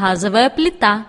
газовая плита.